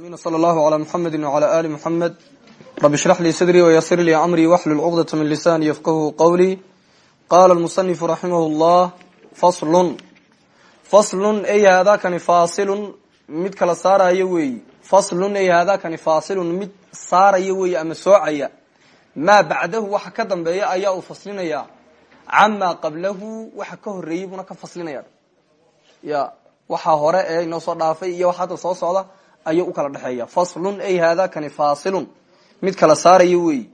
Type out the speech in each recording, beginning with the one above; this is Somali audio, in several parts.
slى اllahu عlى mxamedi وعlى ali mxamed rabi shrax lii sadrii wyasir lii amrii waxlul cqdaة min lisani yafqahu qawlii qala اlmusanifu raximah اllah faslun faslun ey haadakani faasilun mid kala saarayo weeyi faslun ey haadakani faasilun mid saaraya weeye ama soocaya maa bacdahu waxa ka dambeeya ayaa uu faslinaya camaa qablahu waxa ka horeeyey buna ka faslinaya ya waxaa hore ee inoo soo dhaafay iyo wax hadda soo socda ayuu u kala dhexeeya faslun ay haadakani faasilun. Mid kala saaraya weyi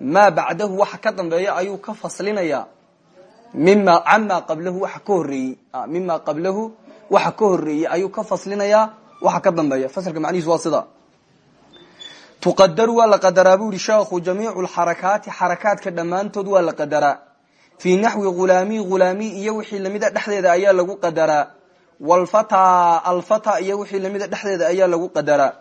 maa bacdahu waxa ka dambeeya ayuu ka faslinaya. Mima camaa qablahu waxa ka horeeyey mima qablahu waxa ka horeeyey ayuu ka faslinayaa waxa ka dambeeya. Faslka macnihiis waa sida. Tuqadaru waa la qadaraa bu yihi sheekhu jamiicu lxarakaati xarakaadka dhammaantood waa la qadaraa. Fii naxwi ghulaami ghulaami iyo wixii lamida dhexdeeda ayaa lagu qadaraa wlfata alfata iyo wixii lamida dhexdeeda ayaa lagu qadaraa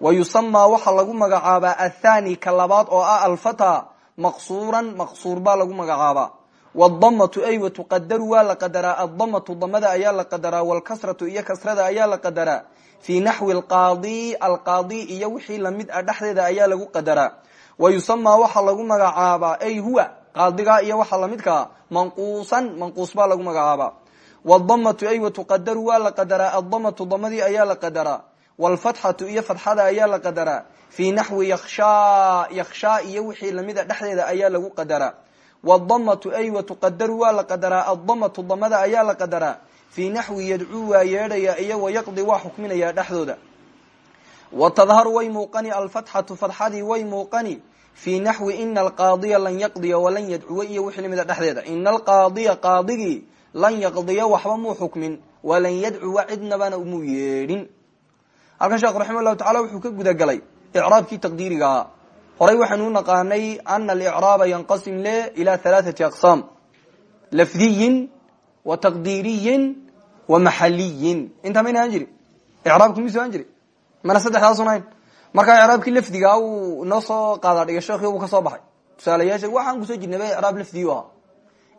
wa yusamaa waxaa lagu magacaabaa athani ka labaad oo ah alfata maqsuuran maqsuur baa lagu magacaabaa wdamatu ay watuqadaru waa la qadaraa adamatu damada ayaa la qadaraa wlkasratu iyo kasrada ayaa la qadaraa fii naxwi alqaadi alqaadi iyo wixii la mid ah dhexdeeda ayaa lagu qadaraa wa yusamaa waxaa lagu magacaabaa ay huwa qaadiga iyo waxa lamidkaa manquusan manquus baa lagu magacaabaa wdamatu ay watuqadaru waa la qadaraa adamatu damadii ayaa la qadaraa wlfatxatu iyo fatxada ayaa la qadaraa fii naxwi yakshaa yakshaa iyo wixii lamida dhexdeeda ayaa lagu qadaraa wdamatu ay watuqadaru waa la qadaraa adamatu damada ayaa la qadaraa fii naxwi yadcuu waa yeedhaya iyo wayaqdi waa xukminaya dhexdooda wa tadharu way muuqani alfatxatu fatxadii way muuqani fii naxwi ina alqaadiya lan yaqdiya walan yadcuwa iyo wixii lamida dhexdeeda ina alqaadiya qaadigii lan yaqdiya waxba muu xukmin walan yadcuwa cidnabana umuu yeedhin. Halkan sheekhu raxima llahu tacala wuxuu ka gudagalay icraabkii taqdiirigaa horay waxaynu u naqaanay ana alicraaba yanqasim le ila halaathati aqsaam lafdiyin wa taqdiiriyin wa maxaliyin intaa mayna ahaan jiri icraabku jiri mana saddexdaasun hayn markaa icraabkii lafdigaa uu inoo soo qaadaa dhiga sheekhi uu ka soo baxay. Tusaalayaasha waxaan ku soo jirnaba icraab lafdiyu ahaa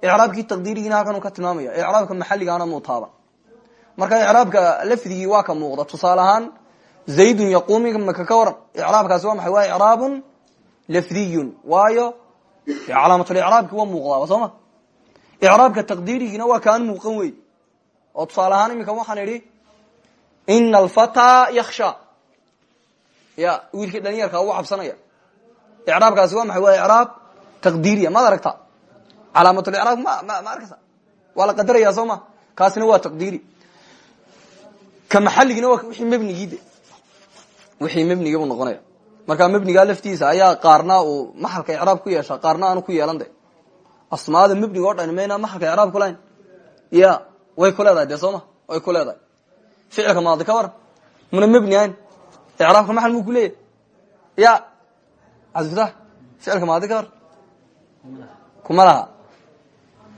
icraabkii taqdiirigiina halkan ka tilmaamaya icraabka maxalligaana muu taaba marka icraabka lafdigii waa ka muuqda tusaale zaydun yaquumi maka ka waran icraabkaasi waa maxay waa icraabun lafdiyun waayo calaamatulicraabki waa muuqdaaba soo ma icraabka taqdiirigiina waa kaan muuqan wey oo tusaale ahaan iminka waxaan idhi ina alfataa yaksha ya wiilkii dhalinyarka u cabsanaya icraabkaasi waa maxay waa icraab taqdiiriya maad aragta calaamatulicraab ma ma ma arkaysa? Waa la qadaraya soo ma? Kaasina waa taqdiiri. Ka maxaligina waa wixii mebnigii de. Wixii mebnigi buu noqonaya. Marka mebnigaa laftiisa ayaa qaarna uu maxalka icraab ku yeesha qaarna aanu ku yeelan de. Asmaada mebniga o dhan mayna maxalka icraab ku lahayn? Ya way ku leedahay de soo ma? Way ku leedahay. Ficilka maadi ka waran muna mebni ahayn. Icraabka maxal muu ku leeyahy ya cabdifatax ficilka maadi ka war. Kuma laha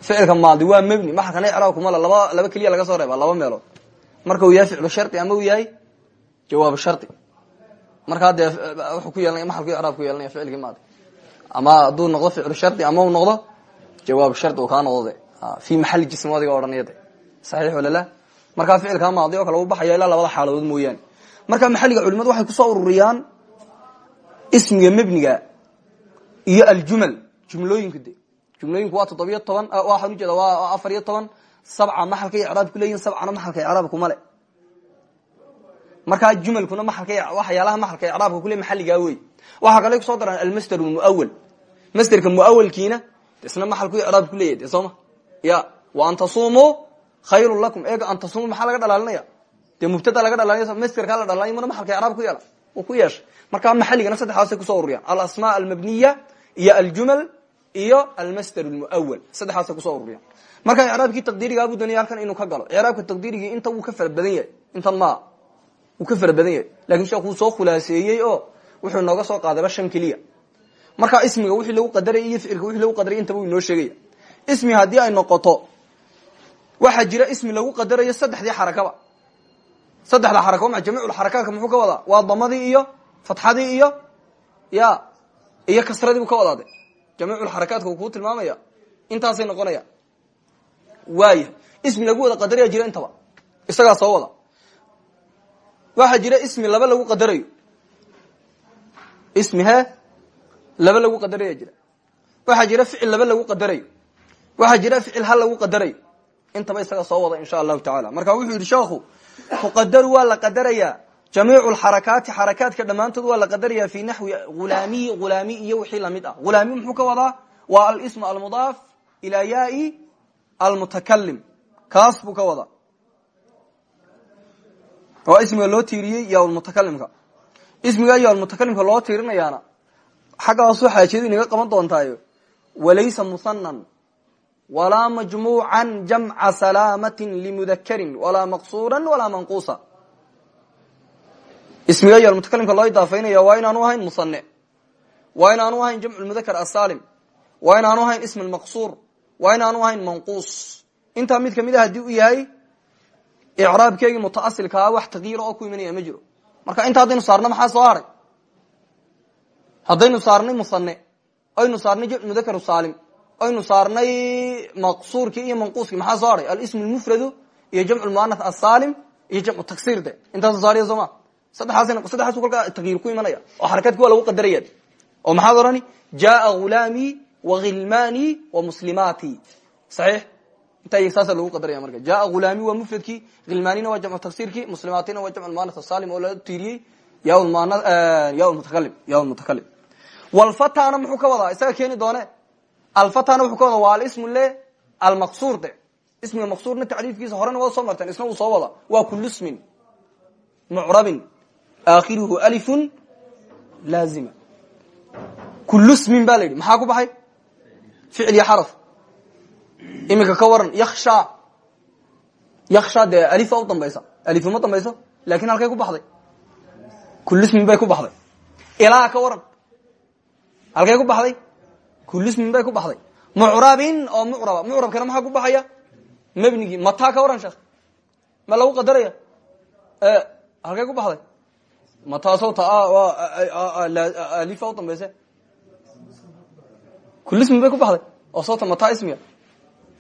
ficilka maadi waa mebni maxalkana icraab kuma la laba laba keliya laga soo reeba laba meelood marka uu yahay ficlu shardi ama uu yahay jawaabu shardi markaa dee wuxuu ku yeelanaya maxalku icraab ku yeelanaya ficilkii maadi ama hadduu noqdo ficlu shardi ama uu noqdo jawaabu shardi uu kaa noqdo fi maxali jism adiga odhanaya de wala la markaa ficilkaa maadi oo kale u baxaya ilaa labada xaaladood mooyaane marka maxalliga culimadu waxay ku soo ururiyaan ismiga mebniga iyo aljumal jumlooyinku de jumlooyinku waa toddobiyo toban waxaan ujeeda waa afar iyo toban. Sabca maxalkay icraab ku leeyihiin sabcana maxalka icraab kuma le markaa jumalkuna maalka waxyaalaha maxalka icraabka kule maxalligaa wey waxaa kale ku soo daraan almasder muawal masderka muawalkiina isna maxalku icraab ku leeyahy de sooma ya wa an tasumuu khayrun lakum. Eega an tasumu maxaa laga dhalaalinaya? Dee mubtada laga dhalaalinaya masderkaa la dhalaalay muna maxalka icraab ku yeela? Ku yeeshay. Markaa maxalligana saddexdaasay ku soo ururiyaan. Alasmaa almabniya iyo aljumal iyo almasder lmuawal saddexdaasay ku soo ururiyaan. Marka icraabkii taqdiirigaa buu doonaya halkan inuu ka galo icraabka taqdiirigii inta wuu ka fara badan yahay intan ma wuu ka fara badan yahay. Lakin sheekh wuu soo khulaaseeyey oo wuxuu inooga soo qaadayba shan keliya marka ismiga wixii lagu qadaray iyo ficilka wixii lagu qadaray intaba inoo sheegaya. Ismi haddii ay noqoto waxaa jira ismi lagu qadarayo saddexdii xarakaba. Saddexda xaraka ma jamiiculxarakaadka muxuu ka wadaa? Waa damadii iyo fatxadii iyo ya iyo kasradii buu ka wadaa de jamiiculxarakaadka uu kuu tilmaamaya intaasay noqonaya waaya ismi lagu wada qadaraya jira intaba isagaa soo wada waxaa jira ismi laba lagu qadarayo ismi he laba lagu qadaraya jira waxaa jira ficil laba lagu qadarayo waxaa jira ficil hal lagu qadarayo intaba isaga soo wada insha allahu tacaala marka wuxuu yidhi sheekhu tuqadaru waa la qadarayaa jamiicu lxarakaati xarakaadka dhammaantood waa la qadarayaa fi naxwi hulaamiyi hulaami iyo wixii la mid ah. Hulaami muxuu ka wadaa? Waa alismu almudaaf ilaa yaai almutakalim kaas buu ka wadaa. Waa ismiga loo tiiriyey yamutakalimka ismiga yamutakalimka loo tiirinayaana xaggaasu xaajiyadu inaga qaban doontaayo. Walaysa muhanan walaa majmuucan jamca salaamatin ismiga yalmutakalimka loo idaafaynaya waa inaanu ahayn musane waa inaanu ahayn jamcu mudakar asalim waa inaanu ahayn ism maqsuur waa inaanu ahayn manquus. Intaa mid ka mid a haddii u yahay icraabkeygii mutaasilkaa wax takyiira oo ku imanaya ma jiro. Marka inta haddaynu saarno maxaa soo haray? Haddaynu saarnay musane aynu saarnay jamc mudakar salim aynu saarnay maqsuurkii iyo manquuskii maxaa soo haray? Alism lmufradu iyo jamc muanath asalim iyo jamcu tagsir de intaasu saariya sooma saddexaas kolkaa takyiir ku imanaya oo xarakadki waa lagu qadaraya oo maxaad orani jaa ghulaami wahilmani wamuslimaati saxiix? Inta saasa lagu qadaraya marka. Jaa hulaami waa mufradkii hilmaanina waa jamcu tagsirkii muslimaatina waa jamc muanath asalim oo la tiiriyey ya mutakalim ya mutakalim walfatana muxuu ka wadaa? Isaga keeni doone. Alfatana wuxuu ka wadaa waa alismu le almaqsuur de. Ismiga maqsuurna tacriifkiisa horena waa soo marteen isna uu soo wada waa kulu ismin mucrabin aakhiruhu alifun laazima. Kulu ismin ba la yidhi. Maxaa ku baxay? Ficil iyo xaraf. Iminka ka waran yaksha yaksha dee alifa u dambaysa. Alifu ma dambayso laakiin halkay ku baxday. Kulu ismin bay ku baxday. Ilaa ka halkay ku baxday? Kulismin bay ku baxday. Mucrabin oo mucraba. Mucrabkana maxaa ku baxaya? Mebnigii mataa ka waran sheekh. Ma lagu qadaraya? Halkay ku baxday mataaso ta alifa u dambayse kulismin bay ku baxday. Oo soota mataa ismiga?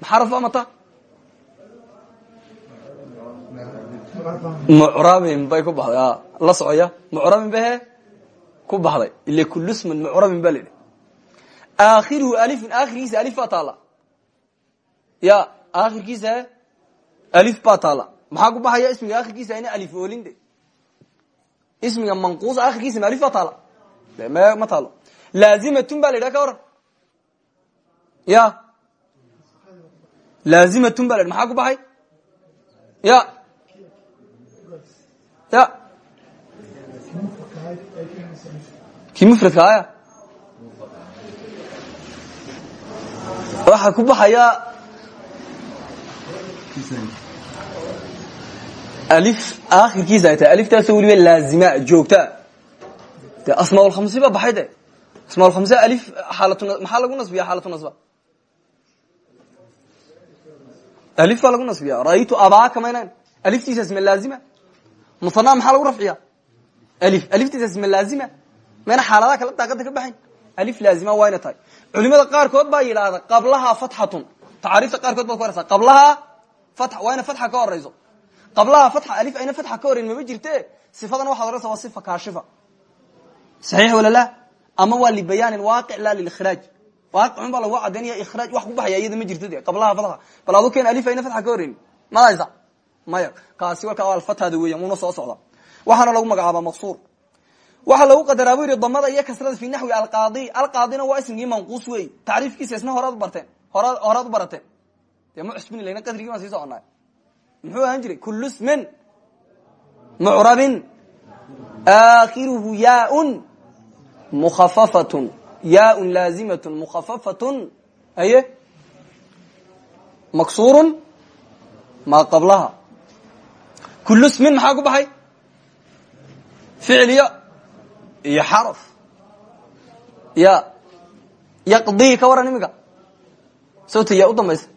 Maxarafba mata mucrabin bay ku baxday la socoya mucrabin ba he ku baxday. Ile kulusman mucrabin ba la yidhi. Aakhiruhu alifun aakhirkiisa alif taala. Ya aakhirkiisa alif taala. Maxaa ku baxaya ismiga? Aakhirkiisa ina alif oolinde ismiga manquusa aakhirkiisa ma alif baa taala. Ma taalo. Laazimatun ba la yidhaha ka waran ya. Laazimatun ba la yidhi maxaa ku baxay? Ya. Ya. Kii mufradka aya waxaa ku baxaya akhirkiisa ay tahay aliftaasoo weliba laazima joogta de asmaaulkhamsi baa baxay de asmaaulkhamse alif xaalatu maxaa lagu nasbiya xaalatu nasba alif baa lagu nasbiya ra'aytu abaaka maynan aliftiisaas ma laazima musanaa maxaa lagu rafciya alif aliftiisaas ma laazima mayna xaaladaha kala daaqada ka baxayn alif laazima waa yna tahay culimada qaarkood baa yidhaahda qablahaa fatxatun tacaariifta qaarkood baad ku araysaa qablahaa fatx waa ina fatxa ka horayso qablahaa fatxa alif ayna fatxa ka horeyn mama jirte sifadan waxaad oraysa waa sifa kaashifa. Saxiix wala la? Ama waa libayaanin waaqic la lilikhraaj waaqicun baa lagu cadaynaya ikhraaj wax ku baxaya iyada ma jirto de qablaha fatxa. Bal adu keen alif ayna fatxa ka horeyn madaysa maya. Kaasi warkaa alfathaada weeyan wuuna soo socda. Waxaana lagu magacaabaa maqsuur. Waxaa lagu qadaraa bu yidhi damada iyo kasrada fi naxwi alqaadi. Alqaadina waa ismigii manquus wey tacriifkiisa isna horaad barteen. Hora horaad u barateen. Dee ma cusbini layna qadrigii baan sii soconay muxuu ahaan jiray kullu smin mucrabin aakhiruhu yaaun mukhafafatun yaaun laazimatun mukhafafatun aye? Maksuurun maa qablaha. Kullu smin maxaa ku baxay? Ficiliyo iyo xaraf. Ya yaqdi ka waran iminka sawta yaa u dambaysa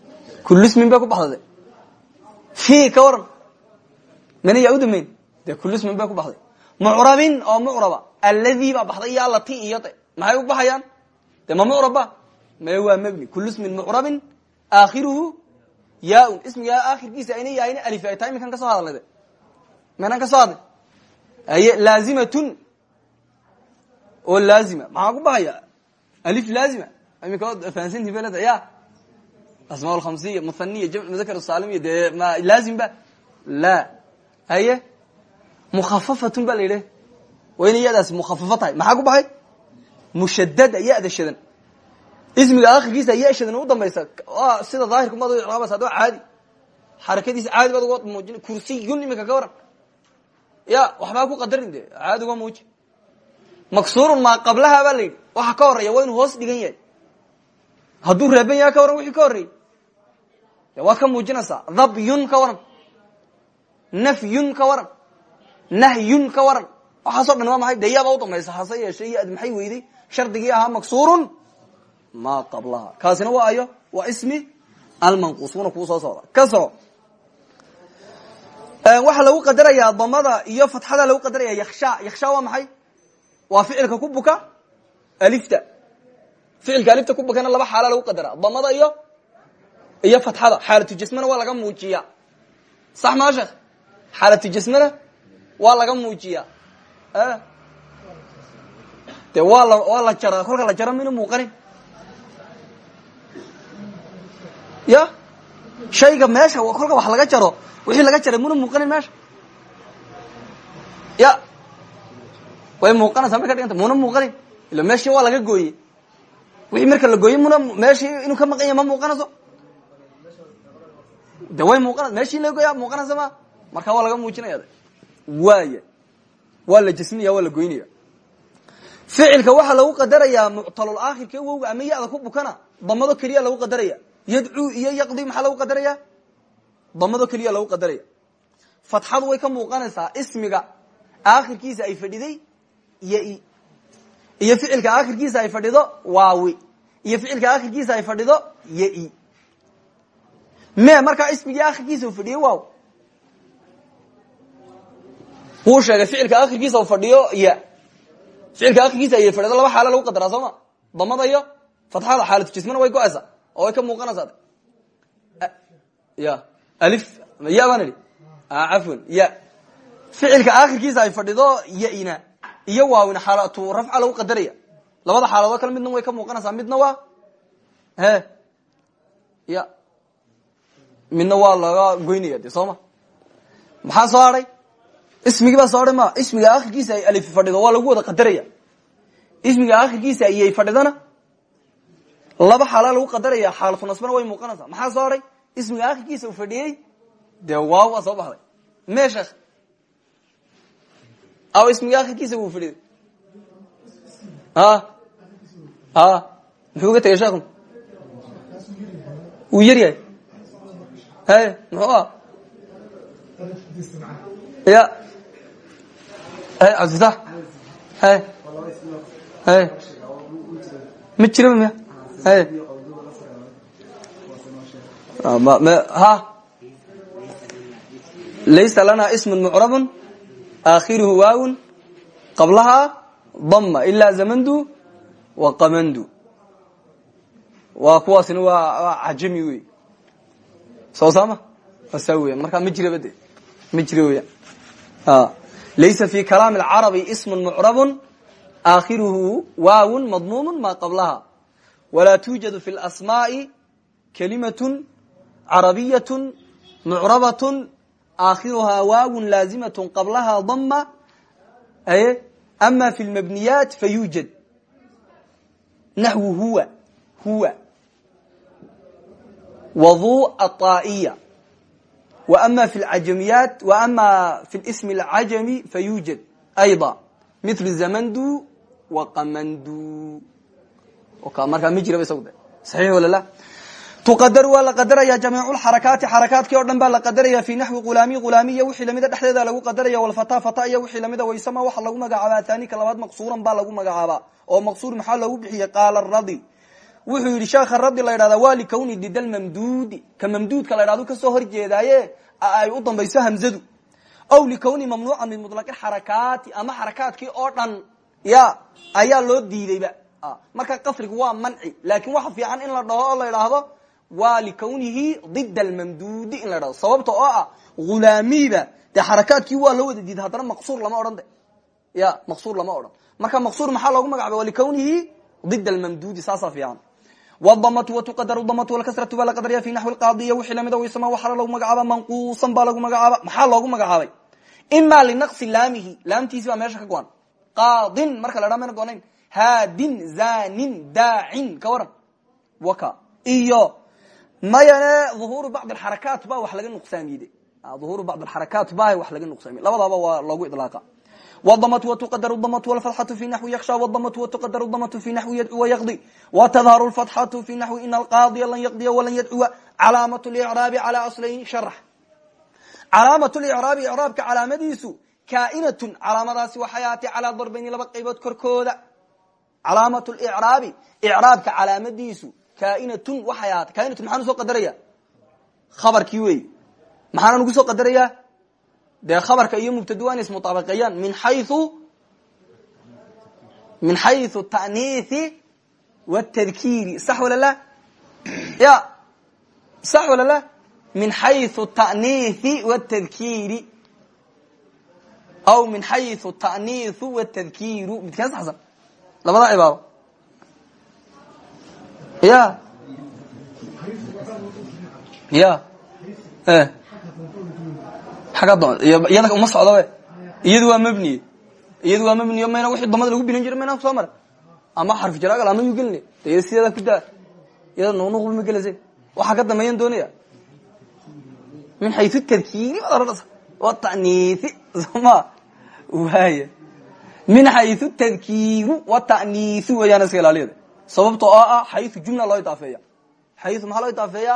kulismin bay ku baxday fi ka waran mana yaa u dambeyn dee kulismin bay ku baxday. Mucrabin oo mucraba alladii baa baxday iyo allati iyo de maxay u baxayaan? De ma mucrabba mae waa mebni kulismin mucrabin aakhiruhu yaaun. Ismiga aakhirkiisa ayna yahayn alif ay tahay iminkan ka soo hadalnay de maynaan ka soo hadlay aye laazimatun. Oo laazima. Maxaa ku bahaya alif laazima. Imika fahansantii beleda ya asmaa lkhamsiya muhaniya jamc mudakar saalimiya dee ma laazim ba la haye mukhafafatun ba la yidhi waa inay yadaasi mukhafafo tahay maxaa ku baxay mushadada yada shadan ismiga akhirkiisa ya shadan u dambaysa sida daahirka maad icraabaysa adoo caadi xarakadiisa caadi baad uga muujin kursiyun imika ka waran ya waxbaa ku qadarin de caadi uga muuji maksuurun maa qablaha baa la yidhi waxa ka horreeya waa inuu hoos dhigan yahay hadduu reeban yaha ka waran wixii ka horreeyey waad ka muujinaysaa dhabyun ka waran nafyun ka waran nahyun ka waran. Waxaaso dhan waa maxay? De yaaba udambaysa hase yeeshee ya-d maxay weyday? Shardigii ahaa maksuurun maa qablaha. Kaasina waa ayo waa ismi almanquus wuna kuu soo socda. Ka soco waxaa lagu qadarayaa damada iyo fatxada lagu qadaraya yaksha yaksha waa maxay? Waa ficilka ku buka alifta. Ficilka alifta ku bukana laba xaala lagu qadara damada iyo iyo fatxada xaalatu jasmana waa laga muujiya. Sax maa sheekh? Xaalatu jasmana waa laga muujiya. De waa la waa la jara kolka la jaro mina muuqanin ya? Shayga meesha kolka wax laga jaro wixii laga jaray muna muuqanin meesha. Ya? Way muuqanaysaa may ka dhiganta muna muuqanin ila meeshii waa laga gooye wixii marka la gooye muna meeshii inuu ka maqan yahy ma muuqanayso de way muuqana meeshii laga gooya muuqanaysa ma? Marka waa laga muujinaya. Waaya waa la jasminaya waa la goynaya ficilka waxaa lagu qadarayaa muctalul aakhirka wowga ama ya-da ku bukana damado keliya lagu qadaraya. Yadcuu iyo yaqdi maxaa lagu qadaraya? Damado keliya lagu qadaraya. Fatxadu way ka muuqanaysaa ismiga aakhirkiisa ay fadhiday iyo iyo ficilka aakhirkiisa ay fadhido waawi iyo ficilka aakhirkiisa ay fadhido iyo i me markaa ismigii aakhirkiisa u fadhiyey waaw. Wuu sheegay ficilka akhirkiisa fadhiyo ya ficilka akhirkiisa ay fadhido laba xaalo lagu qadaraa soo ma? Damada iyo fatxada xaalatu jismana way go'aysaa oo way ka muuqanaysaa ya alif ya baan idhi? Ya ficilka akhirkiisa ay fadhido ya-ina iyo waawina xaalatu rafca lagu qadaraya. Labada xaaladood kale midna way ka muuqanaysaa midna waa he ya midna waa laga goynaya de soo ma? Maxaa soo hadhay ismigii baa soo hadhay ma? Ismiga akhirkiisa ay alif fadhido waa lagu wada qadaraya ismiga akhirkiisa iyay fadhidana laba xaala lagu qadaraya xaalatu nasbana way muuqanaysaa. Maxaa soo hadhay ismiga akhirkiisa u fadhiyey dee waaw waa soo baxday. Me sheekh? Aw ismiga akhirkiisa wuu fadhiyey a a muxuu ga tegay sheekhu wuu yar ma miya he ha. Laysa lana ism mucrab akhiruhu waawun qablaha dama ila zamandu wa qamandu. Waa kuwaasina waa cajami wey soo saama? Saa weya markaa ma jira bade ma jira weya ah. laysa fi kalaami alcarabi ismu mucrabun aakhiruhu waawun madmuumun maa qablaha. Walaa tuujadu fi اlasmaa'i kalimatun carabiyatun mucrabatun aakhiruhaa waawun laazimatun qablahaa dama ama fi اlmabniyaat fayuujad naxwu huwa. Huwa wdu aaiya ama fi ajamiyaat ama fi sm اlcajami fayujad ayضa mil zamandu waqamandu markaa ma jiraba isagde saxiix walala tuqadar waa la qadaraya jamiic xarakaati xarakaadkii o dhan baa la qadaraya fi naxwi ulaami ulaami iyo wixii lamida dhexdeeda lagu qadaraya walfata fata iyo wixii lamida waysama waxa lagu magacaabaa taanika labaad maqsuuran baa lagu magacaabaa oo maqsuur maxaa loogu bixiyey qaala radi wuxuu yidhi sheekha radi la ydhahda waa likawni dida mamduudi. Ka mamduudka la ydhahdo ka soo horjeedaaye ay u dambayso hamzadu. Aw likawni mamnuuca min muطlaqi xarakaati ama xarakaadkii oo dhan ya ayaa loo diideyba marka qasrigu waa manci laakin waxa fiican in la dhaho oo la idhaahdo waa likawnihi dida almamduudi in la dhahdo sababta oo ah hulaamiiba dee xarakaadkii waa loo wada diiday haddana maqsuur lama odhan de ya maqsuur lama odhan. Marka maqsuur maxaa loogu magacaabay? Wa likawnihi did almamduudi saasaa fiican wdamatu watuqadaru damatu walkasratu baa la qadariya fi naxwi qaadiya wixii lamida waysama waxaa lagu magacaaba manquusan baa lagu magacaaba maxaa loogu magacaabay ima linaqsi laamihi laamtiisi baa meesha ka go-an qaadin marka la dhaa mayna goonayn haadin zanin daacin ka waran waka iyo mayane uhuuru bacd alxarakaat ba wax laga nuqsaamiyde uhuuru bacd alxarakaat ba wax laga nuqsaamiye labadaaba waa loogu idlaaqa wdamtu wtuqadar damtu wlfatxatu fi naxwi yaksha wdamtu wtuqadar damtu fi naxwi yadcuwa yaqdi watadharu lfatxatu fi naxwi in alqaadiya lan yaqdiya walan yadcuwa calaamat licraabi cala aslayn sharax calaamat licraabi icraabka calaamadiisu kaainatun calaamadaasi waxay ahaatay calaa darbayni laba qaybood korkooda calaamat licraabi icraabka calaamadiisu kaainatun waxay ahaatay kaainatun maxaan u soo qadaraya khabarkii wey maxaana nugu soo qadaraya dee khabarka iyo mubtadi waa ina ismuaabiqeeyaan min xayu min xayu taniii wtadkiiri sax wala la? Ya. Sax wala la? Min xayu taniii wtadkiiri aw min xayu taniiu wtadkiiru midkaa saxsan. Labada cibaado ya. Ya. Eh iyada uma socdo iyadu waa mabniye iyadu waa mabniy mayna wixii damada lagu binan jira mayna ku soo mara ama xarf jaraagal ama yu gelina de sideeda ku daa iyada nuqnuqba ma gelase waxaa ka dambeeyan doonaya min xayu tadkiiri baad ohanaysa wa ta'niisi soma waaya min xayu tadkiiru wa ta'niisi weeyaan iska ilaaliyada sababta oo ah xayu jumla loo idaafeeya xayu maxaa loo idaafeeya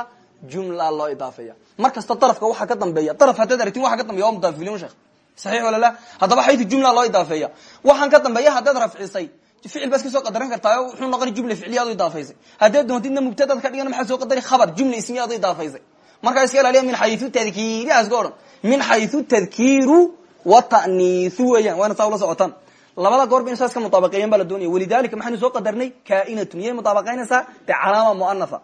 jumla loo idaafeeya mar kasta darafka waxaa ka dambeeya daraf haddaad aragtin waxa ka dambeya waa mudaafilin sheekh saxiix wala la haddaba xayu jumla loo idaafeeya waxaan ka dambeeya haddaad rafcisay. Ficil baad iska soo qadaran kartaa wuxuu noqona jumla ficliya ad u idaafaysay. Haddaad doontidna mubtadaad ka dhigan maxaa soo qadari? Khabar jumla ismiya ad u idaafaysay. Markaa iska ilaaliya min xayu tadkiiri a iska odhan. Min xayu tadkiiru wa ta'niisu weeyaan. Waana saa ula socotaan. Labada goor ba in saa iska mutaabaqeeyan baa la doonaya. Walidalika maxaynu soo qadarnay? Kainatun yay mutaabaqaynaysaa? De calaama muanafa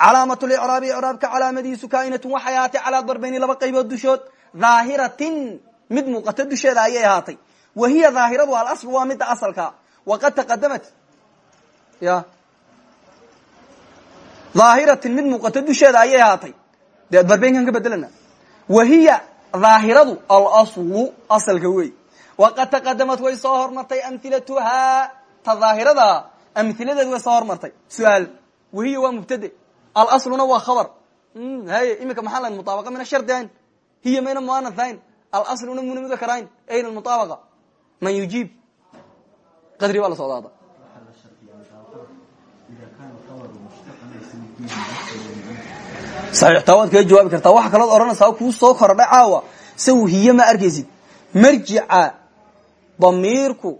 calaamat licraabi icraabka calaamadiisu kaainatun waxay ahaatay calaa darbayni laba qaybood dushood. Dhaahiratin mid muuqata dusheeda ayay ahaatay. Wa hiya dhaahiradu alasl waa midda asalka. Waqad taqadamat ya. Dhaahiratin mid muuqata dusheeda ayay ahaatay. Dee darbaynkan ka bedelana. Wa hiya dhaahiradu alaslu asalka wey waqad taqadamat way soo hormartay amhilatuhaa ta dhaahirada amhiladeed way soo hormartay. Su'aal wahiya waa alasluna waa khabar. Haye imika maxaa lahayn? Mutaabaqa mina shardi ayn. Hiya mayna muanaf ayn. Alasluna muna mudakar ayn ayna mutaabaqa man yujiib qadri baa la socdaada saxiix taa waad kaga jawaabi kartaa waxa kalood odhanaysaa kuu soo kordhay caawa. Saw hiye ma arkaysid marjica damiirku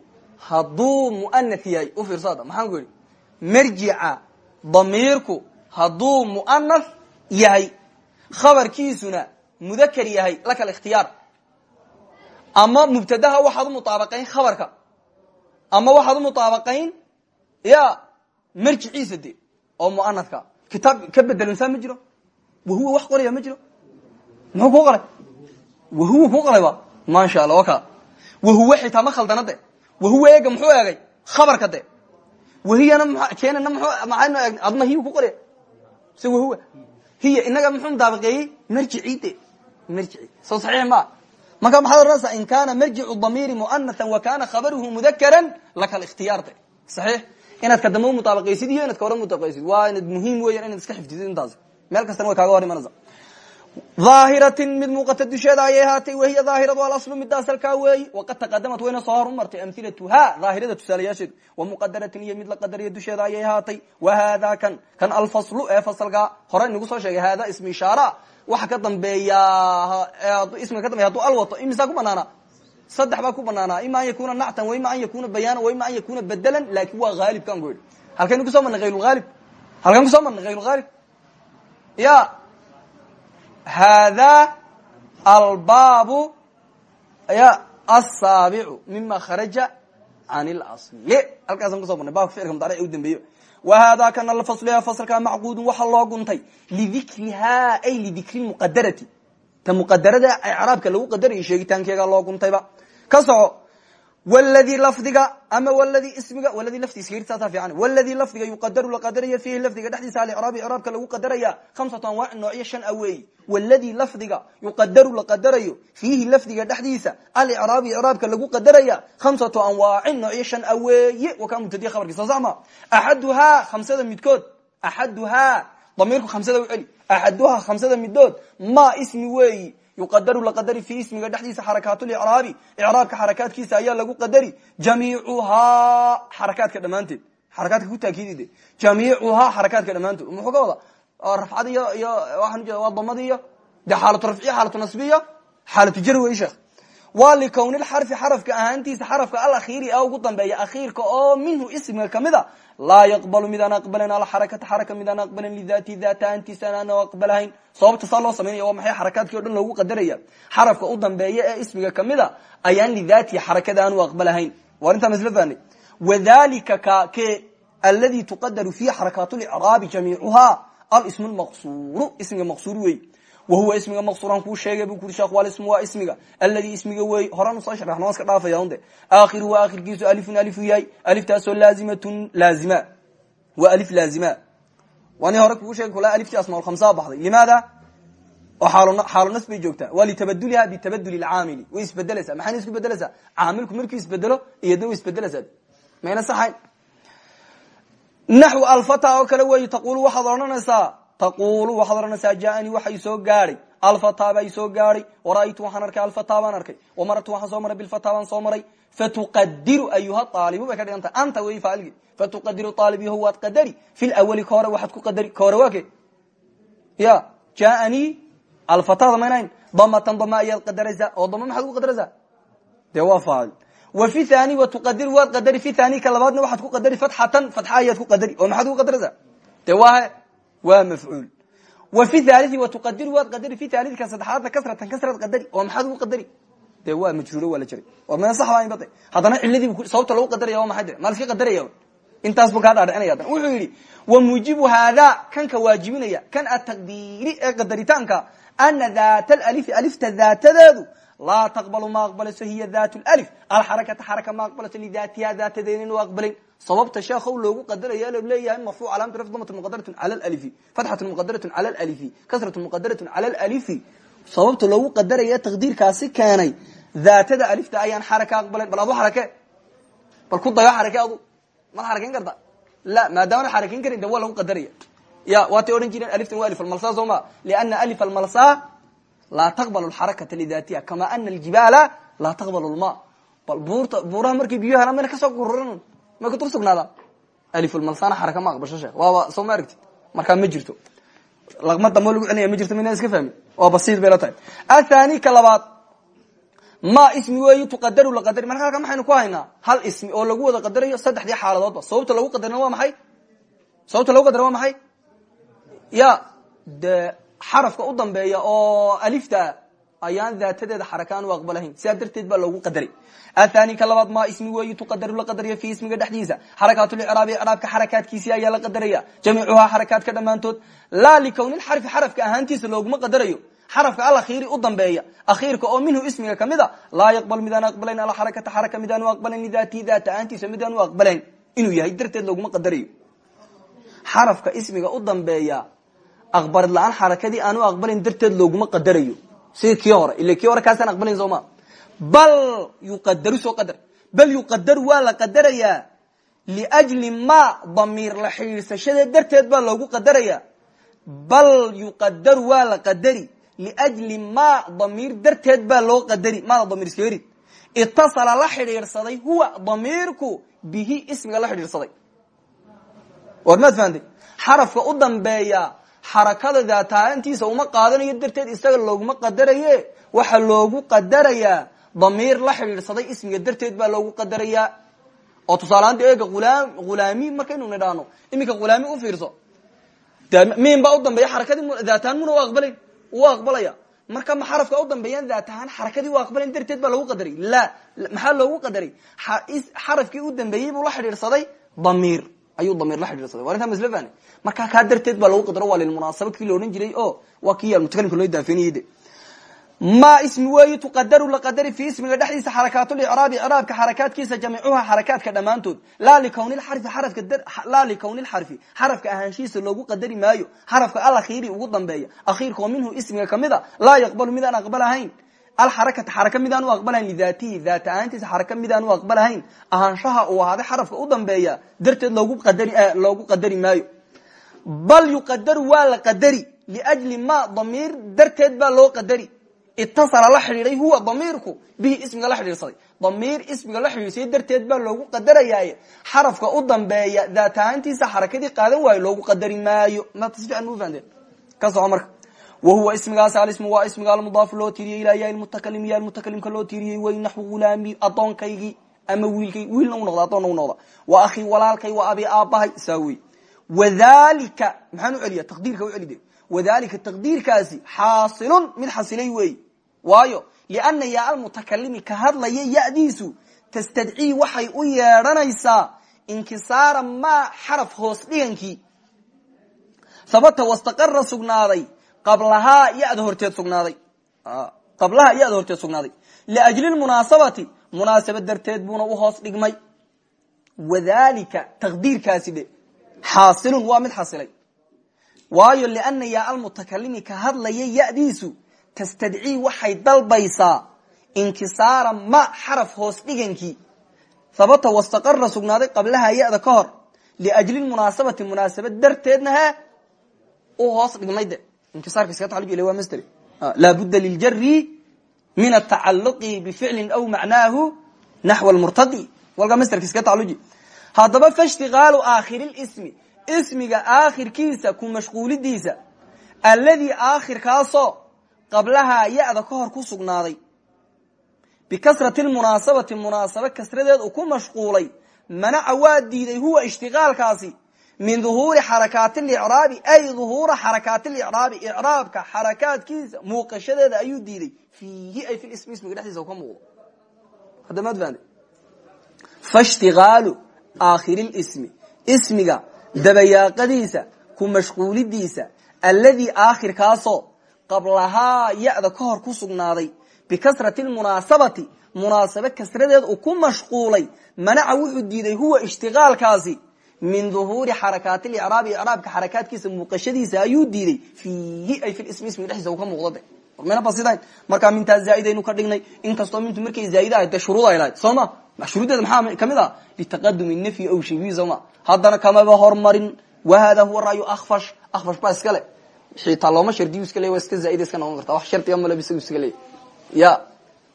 hadduu mu'anath yahay. U fiirsaada maxaan ku yidhi? Marjica damiirku hadduu mu'anath yahay khabarkiisuna mudakar yahay laka alikhtiyaar ama mubtadaha waxaad u mutaabaqayn khabarka. Ama waxaad u mutaabaqayn ya marjiciisa de oo mu'anathka kitaab ka bedelansaa ma jiro? Wahuwa wax qoraya ma jiro? Muxuu kuu qalay? Wahuwa kuu qalayba maasha allah waka wahuwa xitaa ma khaldana de wahuwa eega muxuu eegay? Khabarka de wahiyana keenana maxaynu eeg adma hiya ku qoraya se wahuwa hiya inaga muxuu mutaabaqeeyey marjicii de marjici soo saxiix maa marka maxaad ohanaysaa in kana marjicu damiiri muanathan wa kana khabaruhu mudakaran laka alikhtiyaar de saxiix? Inaad kadamba umutaabaqaysid iyo inaad ka hore mutaabaqaysid. Waa inaad muhiim weyan inaad iska xifdisid intaas. Meel kastana way kaaga hor imanaysa dhaahiratin mid muuqata dusheeda ayay ahaatay wahiya dhaahiradu alaslu midda asalkaa weeyi waqad taqadamat wayna soo horumartay amhilatuha dhaahirada tusaalayaasheedu wa muqadaratin iyo mid la qadariya dusheeda ayay ahaatay. Wa hada kan kan alfaslu ee fasalka hore nagu soo sheegay hada ismi ishaara. Waxa ka dambeeya ismiga ka dambeya haduu al wato imisaa ku banaana. Saddex baa ku banaanaa ima an yakuna nactan wa ima an yakuna bayaana wa ima an yakuna bedelan laakin waa haalibkan ku yidhi. Halkaynu ku soo marnay hayrulhaalib halkan ku soo marnay hada albaabu ya asaabicu mima kharaja can اlasli halkaasaan kuso marnay babka ficilka mudaric u dambeeyo wa hada kana lfasliha faslka macquudun waxa loo guntay lidikriha ay lidikri muqadarati ta muqadarada icraabka lagu qadarayay sheegitaankeega loo guntayba ka soco wladi lafdiga ama wladi ismiga wladi lafdiisa yirtaasaa fiican wladi lafdiga yuqadaru la qadaraya fiihi lafdiga dhexdiisa alicraab icraabka lagu qadaraya khamsatu anwaaci noocyo shan a weeyi wladi lafdiga yuqadaru la qadarayo fiihi lafdiga dhexdiisa alicraabi icraabka lagu qadaraya khamsatu anwaacin noocyo shan a weeye wa kaa mubtadiya khabarkiisa sama axaduhaa khamsada midkood axaduhaa damiirku khamsada u celi axaduhaa khamsada midood ma ismi weeyi yuqadaru la qadari fi ismiga dhexdiisa xarakaat licraabi icraabka xarakaadkiisa ayaa lagu qadari jamiicuhaa xarakaadka dhammaanteed. Xarakaadka ku taakiidide jamiicuhaa xarakaadka dhammaantood muxuu ka wada rafcad iyo iyo waa damadi iyo de xaalatu rafciya xaalatu nasbiya xaalatu jari wey sheekh waa likowni lxarfi xarafka ahaantiisa xarafka alakhiiri ee ugu dambeeya akhiirka oo minhu ismiga ka mid a laa yaqbalu midaan aqbalayn alxarakata xaraka midaan aqbalayn lidati daat ahaantiisa aan aqbalahayn sababta saa loo samaynaya waa maxay xarakaadkii o dhan loogu qadaraya? Xarafka u dambeeya ee ismiga ka mid a ayaan lidati xarakada aanu aqbalahayn waa arrintaa masla fahnay wadalika ka ke aladi tuqadaru fihi xarakaat licraabi jamiicuha alismu lmaqsuru ismiga maqsuur wey wahuwa ismiga maqsuuran kuu sheegay bu kuri sheekh walismu waa ismiga aladi ismiga wey horanu soo sharxna waan iska dhaafaya unde aakhiruhu aakhirkiisu alifun alifu yahay aliftaasoo laazimatun laazima waa alif laazima wani hore kugu sheegay kula aliftii asmaa khamsaa baxday limaada oo xaalo nas bay joogtaa waa litabaduliha bitabaduli lcaamili way isbedeleysaa maxayna isku bedeleysaa caamilku markuu isbedelo iyadna way isbedeleysaa mayna saxayn naxw alfata oo kale wey taqulu waxaad odhanaysaa taqulu waxaad odhanaysaa jaanii waxa isoo gaadhay alfata baa isoo gaadhay wara'aytu waxaan arkay alfata baan arkay wamaratu waxaan soo maray bilfata baan soo maray fatuqadiru ayuha aalibu bay ka dhigan tahay anta wey faaligi fatuqadiru aalib yaho waad qadari fi lawali ka hore waxaad ku qadari ka hore waa ke ya jaanii alfatada maynayn damatan dama ayaad qadaraysaa oo dama maxaad ku qadaraysaa dee waa faacil wa fi thani watuqadir waad qadari fi thani ka labaadna waxaad ku qadari fatxatan fatxa ayaad ku qadari oo maxaad ku qadaraysaa de waa waa mafcuul wa fi thalii watuqadir waad qadari fi thalii ka saddexaadna kasratan kasrad qadari oo maxaad ku qadari. De waa majruuro waa la jiray war meen sax baa bada haddana ciladii sababta lagu qadaraya waa maxay de maa laska qadaraya intaas buu kaa dhaadhicinaya haddana wuxuu yidhi wa muujibu haadaa kanka waajibinaya kan ataqdiiri ee qadaritaanka ana daat alalifi alifta daatadeedu laa taqbalu ma aqbalayso hiya dat lif alxarakata xaraka ma aqbalayso lidaatiha daatadeeda inu aqbalin sababta sheekhow loogu qadaraya lo leeyahay marfuuc calaamatu raf damatun muqadaratun cala lalifi fatxatun muqadaratun cala lalifi kasratun muqadaratun cala lalifi sababta loogu qadaraya taqdiirkaasi keenay daatada alifta ayaan xaraka aqbalayn bal adu xarake? Bal ku dayo xarake adu maad xarakeyn karta? La maadaamana xarakeyn karin de waa lagu qadaraya ya waatay odhan jireen aliftan waa alif almalsa soo ma? Liana alif almalsa laa taqbal xarakata lidatiha kama ana aljibaala laa taqbal lma bal buurta buuraha markay biyo helaan mayna ka soo gururan may kudur sugnaadaan alifulmalsana xaraka ma aqbasho sheekh. Waaba soo ma aragtid? Markaa ma jirto. Laqma dambo lagu celinaya ma jirto mina iska fahmi waa basiid bay la tahay. Athani ka labaad ma ismi weeyi tuqadaru la qadari. Marka halkan maxaynu ku haynaa hal ismi oo lagu wada qadarayo saddexdii xaaladoodba sababta lagu qadarina waa maxay? Sababta lagu qadara waa maxay? Ya de xarafka u dambeeya oo alifta ayaan daatadeeda xarakaan u aqbalahayn. Sidaa darteed baa loogu qadaray. Athani ka ma ismi weeyi tuqadaru la qadaraya fi ismiga dhexdiisa. Xarakaatlcraabi icraabka xarakaadkiisii ayaa la qadaraya jamiicuhaa xarakaadka dhammaantood. Laa likowni lxarfi xarafka ahaantiisa looguma qadarayo. Xarafka alakhiiri u dambeeya. Akhiirka oo minhu ismiga ka mid a laa yaqbal midaan aqbalayn alxarakata xaraka midaanu aqbalayn lidaatihi daata ahaantiisa midaanu aqbalayn. Inuu yahay darteed looguma qadarayo. Xarafka ismiga u dambeeya aqbarid la'aan xarakadii aanu aqbalayn darteed looguma qadarayo sida kii hore ila kii hore kaasaan aqbalayn soo ma bal yuqadaru soo qadar. Bal yuqadaru waa la qadarayaa liajli ma damiir la xidhiidsashadee darteed baa loogu qadaraya bal yuqadaru waa la qadari liajli ma damiir darteed baa loo qadari maada damiir iska erid itasala la xidhiidhsaday huwa damiirku bihi ismiga la xidhiidhsaday. War maad xarafka u dambeeya xarakada daatahaantiisa uma qaadanayo darteed isaga looguma qadaraye. Waxa loogu qadarayaa damiir la xidhiidhsaday ismiga darteed baa loogu qadarayaa. Oo tusaalaanta eega ulaam hulaami markaynu nidhaano iminka hulaami u fiirso. De miin baa u dambeeya xarakadii daatahaan muna u aqbalayn u aqbalaya. Marka ma xarafka u dambeeyaan daatahaan xarakadii u aqbalayn darteed baa loogu qadaray. La maxaa loogu qadaray? Xarafkii u dambeeyey buu la xidhiidhsaday damiir ayuu damiir la xidhiidhsaday. Waa arrintaa masla fahne markaa kaa darteed baa lagu qadaro waa lilmunaasaba kii la jiray o waa kii almutakalimka loo daafenayey ma ismi weeyi tuqadaru la qadari fi ismiga dhexdiisa xarakaatulicraabi icraabka xarakaadkiisa jamiicuha xarakaadka dhammaantood. Laa likowni lxarfi xarafka laa likowni lxarfi xarafka ahaanshihiisa loogu qadari maayo. Xarafka alakhiiri ugu dambeeya. Akhiirka oo minhu ismiga ka mid a laa yaqbalu midaan aqbalahayn alxarakata xaraka midaan u aqbalahayn lidaatihi daat ahaantiisa xaraka midaan u aqbalahayn ahaanshaha uu ahaaday xarafka u dambeeya darteed loogu qadari qadari maayo. Bal yuqadaru waa la qadari liajli ma damiir darteed baa loo qadari. Itasala la xidhiiday huwa damiirku bihi ismiga la xidhiidsaday damiir ismiga la xidhiidsay darteed baa loogu qadarayaaye xarafka u dambeeya daat ahaantiisa xarakadii qaadan waayo loogu qadari maayo. Ma fahanteen. Ka soco wahuwa ismigaas alismu waa ismiga almudaafu loo tiiriyey ilaa ya mutakalim ya mutakalimka loo tiiriyey way naxwu hulaami adoonkaygii ama wiilkay wiilna u noqda adoonna u noqda wa akhii walaalkay wa abi aabahay saa wey wadalika maxaan u celiya taqdiirka u celide wadalika taqdiirkaasi xaasilun mid xasilay wey waayo liana yaa almutakalimi ka hadlaya yadiisu tastadcii waxay u yeedhanaysaa inkisaara maa xaraf hoos dhigankii habata wastaqara qablahaa yada horteed sugnaaday. Qablaha yada horteed sugnaaday. Liajli munaasabati munaasabad darteed buuna uhoos dhigmay. Wadalika taqdiirkaasi dhe xaasilun waa mid xasilay waayo liana yaa almutakalimi ka hadlaya yadiisu tastadcii waxay dalbaysaa inkisaara ma xaraf hoos dhigankii. Habata wastaqara sugnaaday qablaha yada ka hor liajli munaasabati munaasabad darteedna he u hoos dhigmay de laabudda liljari min atacaluqi bificlin aw macnaahu naxw murtadi walkaa msterka iska taluji haddaba faishtigaalu aakhiri ismi ismiga aakhirkiisa ku mashquulidiisa alladii aakhirkaasoo qablaha ya-da ka hor ku sugnaaday bikasrati munaasabati munaasabo kasradeed uu ku mashquulay manaca waa diiday huwa ishtiqaalkaasi min duhuuri xarakaati licraabi ay duhuura xarakaati licraabi icraabka xarakaadkiisa muuqashadeeda ayuu diiday. Fiihi ay fi ismi ismiga dhexdiisa ka muuqdo. Hadda maad fahamte faishtigaalu aakhiri lismi ismiga dabayaaqadiisa ku mashquulidiisa alladii aakhirkaasoo qablahaa ya-da ka hor ku sugnaaday bikasrati lmunaasabati munaasabe kasradeed uu ku mashquulay manaca wuxuu diiday huwa ishtiqaalkaasi min duhuuri xarakaati licraabi icraabka xarakaadkiisa muuqashadiisa ayuu diiday fiihi ay fi ismi ismiga dhexdiisa ka muuqda de warmayna basidayn. Markaa mintaa zaaidaynu ka dhignay. Inkastoo mintu markay zaaid ahayd dee shuruud ay lahayd. Soo ma? Shuruuddeeda maxaa ka mid ah litaqadumi nafyi aw shibihi soo ma? Haddana kamaba hormarin. Wahada huwa ra'yu akfash akfash baa iska le xitaa looma shardiyu iska leey waa iska zaaida iska noqon karta. Wax shardiga maleba isagu iska leey ya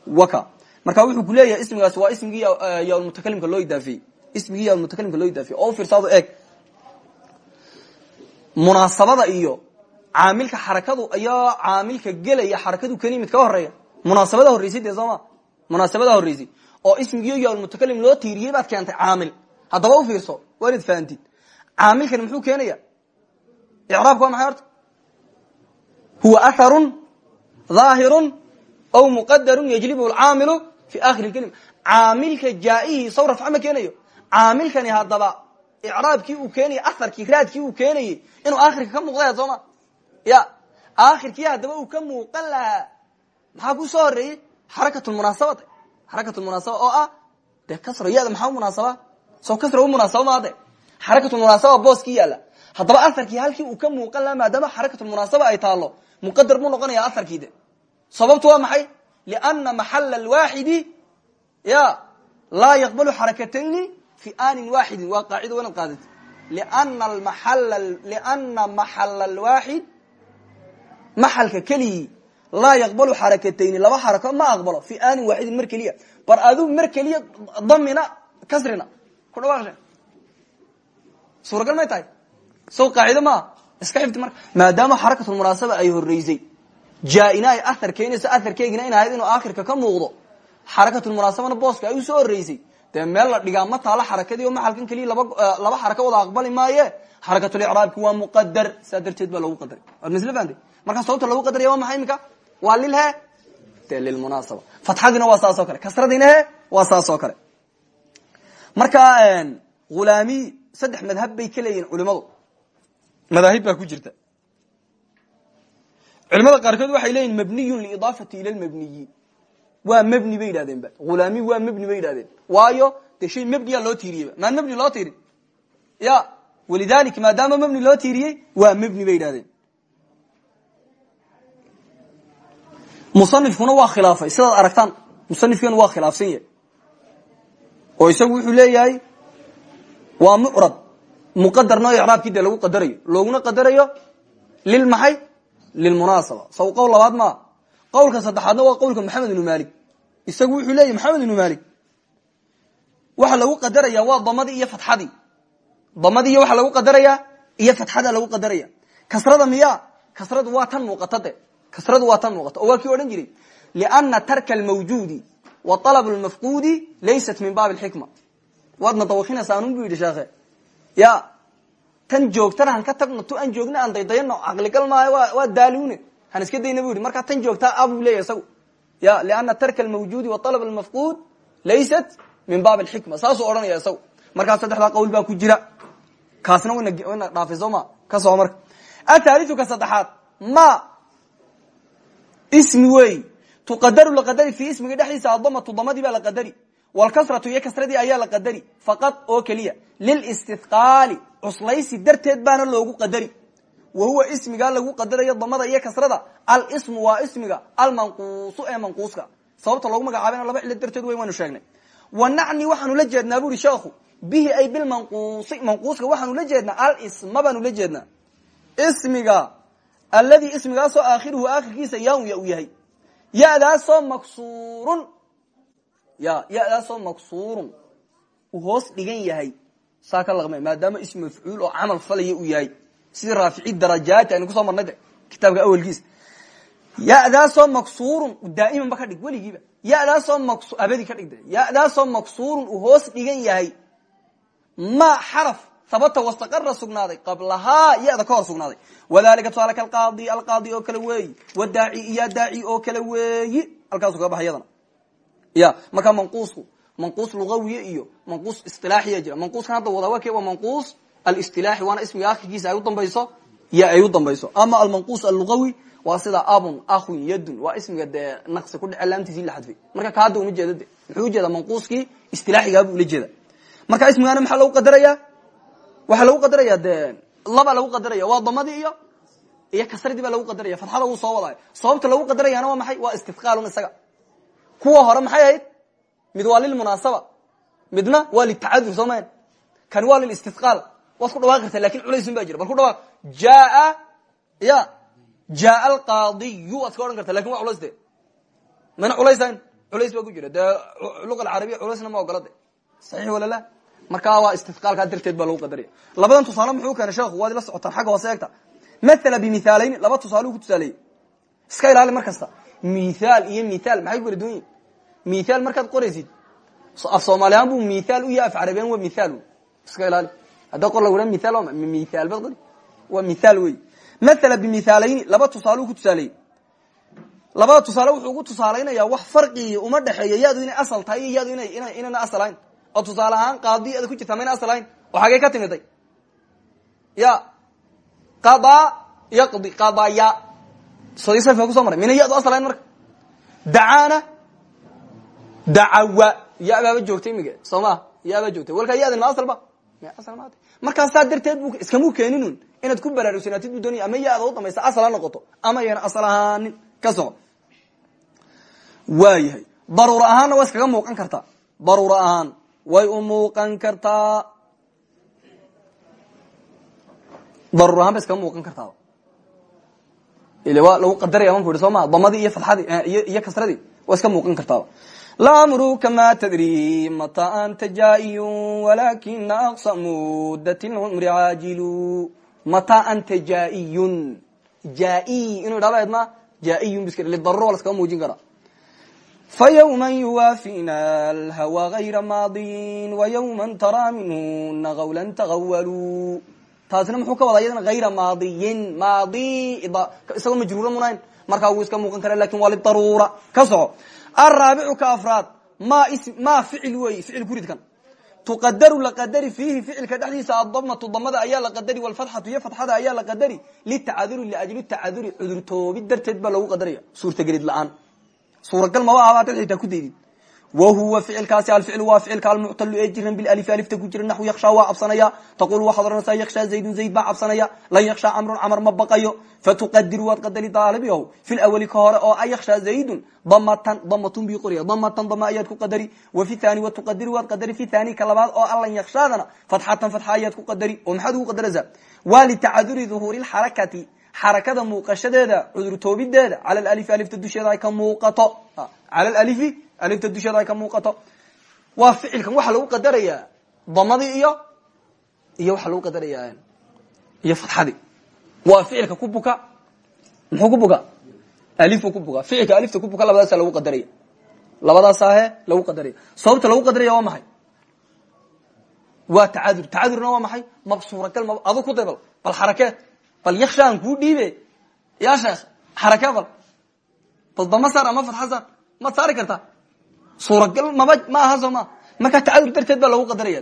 waka. Marka wuxuu ku leeyahay ismigaas. Waa ismigii yamutakalimka loo idaafiyey ismigii yamutakalimka loo idaafiyey oo ufiirsaado eeg munaasabada iyo caamilka xarakadu ayaa caamilka gelaya xarakadu keni mid ka horreeya munaasabada horreysay dee sooma munaasabada horreysay. Oo ismigii yamutakalim loo tiiriyey baad keentay caamil. Haddaba ufiirso waa inaad fahamtid caamilkani muxuu keenaya icraabka waa maxay horta? Huwa atharun dhaahirun aw muqadarun yajlibu lcaamilu fi akhiri lkelima caamilka jaaihii saw rafca ma keenayo caamilkani haddaba icraabkii uu keenayay aharkii raadkii uu keenayey inuu akhirka ka muuqda sooma ya akhirkii haddaba uu ka muuqan lahaa. Maxaa ku soo horeeyey xarakat munaasabata xarakat munaasaba oo ah dee kasro yada maxaa munaasaba? Soo kasra u munaasaba maade xarakatu munaasaba booskii yaalla haddaba aharkii halkii uu ka muuqan lahaa maadaama xarakatu munaasaba ay taalo muqadar buu noqonaya aharkii sababtu waa maxay? Liana maxala alwaaxidi ya laa yaqbalu fi anin waaxidin waa qaacida wa inaad qaadati liana maala liana maxala alwaaxid maxalka keligii laa yaqbalu xarakatayni laba xarako ma aqbalo fi anin waaxidin mar keliya bar aduu mar keliya damina kasrina ku dhawaaqshe suuragal may tahay sow qaacido maaha iska xifti marka maadaama xarakatulmunaasaba ay horeysay jaa-ina ay ahar keenayso aharkeegina in ahayd inuu aakhirka ka muuqdo xarakatulmunaasabana booska ay u soo horeysay dee meel la dhigaa ma taalo xarakadii oo maxalkan keliya laba laba xaraka wada aqbali maaye? Xarakatulicraabki waa muqadar saa darteed baa loogu qadaray waad masle fahamtay markaa sababta loogu qadaraya waa maxay iminka? Waa lil he dee lilmunaasaba fatxadiina waa saas oo kale. Kasradiina he waa saas oo kale. Marka hulaami saddex madhab bay ka leeyihiin culimadu madaahib baa ku jirta. Culimada qaarkood waxay leeyihiin mabniyun liidaafati ila lmabniyi waa mebni bay yidhahdeen ba. Hulaami waa mebni bay yidhahdeen. Waayo dee shay mebniya loo tiiriyeyba maan mebni loo tiirin? Ya walidalik maadaama mebni loo tiiriyey waa mebni bay yidhahdeen. Musanifkuna waa khilaafay. Sidaad aragtaan musanifkeenu waa khilaafsan yahay. Oo isagu wuxuu leeyahay waa mucrab muqadarna oo icraabkii dee lagu qadarayo. Looguna qadarayo lil maxay? Lilmunaasaba saw qowl labaad maa. Qowlka saddexaadna waa qowlka maxamed ibnu malik isagu wuxuu leeyahy maxamed ibnu malik waxa lagu qadaraya waa damadii iyo fatxadii damadii waxa lagu qadaraya iyo fatxada lagu qadaraya. Kasrada miya kasradu waa tan muuqata kasradu waa tan muuqata. Oo waa kii jiray? Liana tarka almawjuudi wa alab lmafquudi laysat min baabi alxikma waadna dawakinaysa anun bu yidhi sheekhe ya tan joogtana han ka tagno tu aan joogna aan daydayano caqligal maayo waa daalune han iska dayna bu yidhi tan joogtaa abuu leyahy isagu ya liana tarka almawjuudi wa alab almafquud laysat min baab alxikma saasuu odhanaya isagu markaa saddexdaa qawl baa ku jira kaasna wayna dhaafay soo ma ka soco marka athaaliu ka saddexaad ma ismi wey tuqadaru laqadari fi ismiga dhexdiisa adamatu damadii baa la qadari wlkasratu iyo kasradii ayaa la qadari faqad oo keliya lilistithqaali cuslaysi darteed baana loogu qadari wa huwa ismigaa lagu qadarayo damada iyo kasrada alsmu waa ismiga almanquusu ee manquuska sababta loogu magacaabayna laba cilo darteed wey waynu sheegnay wanacni waxaanu la jeednaa buri sheekhu bihi ay bilmanquusi manquuska waxaanu la jeednaa alisma baanu la jeednaa ismiga alladii ismigaasoo aakhiruhu aakhirkiisa yan ya u yahay yadaasoo maksuurun ya yadaasoo maksuurun uu hoos dhigan yahay saa ka laqmay maadaama ism mafcuul oo camal falaya uu yahay sidii raafici darajaati aynu ku soo marnay de kitaabka awelkiisa yadaasoo maksuurun daa'iman ba ka dhig weligiiba. Yadaasoo abadi ka dhigde yadaasoo maksuurun uu hoos dhigan yahay. Ma xaraf habata wastaqara sugnaaday qablahaa yada ka hor sugnaaday. Wadalika tusaale kalqaadi alqaadi oo kale weeyi. Wadaaci iyo daaci oo kale weeyi. Halkaasu kaga baxa yadana. Ya markaa manquusku manquus lugawiya iyo manquus isilaaxiya jira. Manquuskan hadda wada wake waa manquus alistilaaxi waana ismiga akhirkiisa ay u dambayso ya ay u dambayso. Ama almanquus allugawi waa sida abun ahun yadun waa ismiga dee naqsi ku dhece laamtiisi la xadfay. Marka ka hadda uma jeeda de muxuu ujeeda manquuskii istilaaxigaabuu ula jeeda marka ismigaana maxaa lagu qadaraya waxaa lagu qadaraya de laba lagu qadaraya waa damadii iyo iyo kasradii baa lagu qadaraya fatxada wuu soo wadaayo sababta lagu qadarayana waa maxay? Waa istithqaalun isaga. Kuwa hore maxay ahayd? Mid waa lilmunaasaba midna waa litacadur soo mayn kani waa lilistithqaal waad ku dhawaaqi kartaa laakiin culaysun ba jira. Bal ku dhawaaq jaa ya jaa alqaadiyu. Waad iska odhan karta laakiin waa culays de mana culaysayn culays baa ku jira. Dee luga alcarabiya culaysna ma ogola de saxiix wala la markaa waa istithqaalkaa darteed baa lagu qadaraya labadan tusaale muxuu keenay sheekhu waad ila socotaan xagga hoose eegta. Mathala bimithaalayni laba tusaale u ku tusaaleeyey iska ilaali mar kasta. Mithaal iyo mithaal maxay ku kala duwan yihiin mithaal markaad qoraysid. Af soomaali ahaan bu mithaal u yahay af carabiyan waa mithaal. Iska ilaali hadda qor lagu mithaal waa mithaal bad qori waa mithaal wey mathala bimithaalayni laba tusaale ku tusaaleeyey labada tusaale wuxuu ugu tusaalaynayaa wax farqigi uma dhexeeya yaadu inay asal tahay iyo ina inayna asal ahayn oo tusaale ahaan qaadiyada ku jirta mayna asal ahayn oo xagee ka timiday ya qadaa yaqdi qadaya sadiisafka kuso maray mina yadu asal ahayn marka dacaana dacawa ya baaba joogtay imige soo ma ya baa markaa saa darteed bu iskamuu keeninun? Inaad ku baraarugsanatid bu doonaya ama yaada u dambaysa asal noqoto. Ama yana asal ahaanin. Ka soco waayahay ahaanna waa iskaga muuqan kartaa daruura ahaan way u muuqan kartaa daruur ahaan ba iskaga muuqan kartaaba ile waa lagu qadaraya man ku ihi soo iyo fatxadii iyo kasradii waa iska muuqan kartaaba lamruka ma tdri mata anta jaa'iy walakina aqsa mudat cumri caajilu mata anta jaaiyun jaa'iy inuu idhahdo edna jaaiyun biska lidarura laskaba muujin kara fa yawma yuwaafina alhawa gayra maadiyin wa yawma taraa minhuna qawlan taqawalu taasina muxuu ka wadaa iyadana hayra maadiyin maadi isagoo majruura munayn markaa wuu iska muuqan kara laakiin waa lidaruura ka soco alraabicu ka afraad ma ma ficil wey ficil kuridkan tuqadaru la qadari fiihi ficilka dhexdiisa adamatu damada ayaa la qadari walfatxatu iyo fatxada ayaa la qadari litacaduri liajli tacaduri cudurtoobid darteed baa lagu qadaraya suurtagelid la'aan. Suuragal maba ahabaad xitaa ku daydid wahuwa ficilkaasi alficl waa ficilka almuctalu ee jiran bilif alifta ku jira naxu yakshaa waa cabsanaya taqul waxaad ohanaysaa yakshaa zaydun zayd baa cabsanaya lan yakshaa camrun camar ma baqayo fatuqadiru waad qadari daalibiyaho fi lawali ka hore oo a yakshaa zaydun damatan damatun bii qorya damatan dama ayaad ku qadari wa fi thani watuqadiru waad qadari fi thani ka labaad oo allan yakshaadana fatxatan fatxa ayaad ku qadari oo maxaad ugu qadaraysaa waa litacaduri duhuuri lxarakati xarakada muuqashadeeda cudurtoobideeda cala alif alifta dusheeda ay ka muuqato cala alifi alifta dusheeda ay ka muuqato. Waa ficilkan waxaa lagu qadarayaa damadii iyo iyo waxaa lagu qadaraya iyo fatxadii. Waa ficilka ku buka. Muxuu ku buka? Alifu ku buka. Ficilka alifta ku buka labadaasa lagu qadaraya labadaasahe lagu qadaraya sababta lagu qadaraya waa maxay? Waa tacadur tacadurna waa maxay? Mab suuragal mab adu ku day bal bal xarakee bal yakshaan kuu dhiibe ya sheekh xarakee bal. Bal dama saar ama fatxa saar. Maad saari kartaa suuragal maba ma aha soo ma. Markaa tacadur darteed baa lagu qadaraya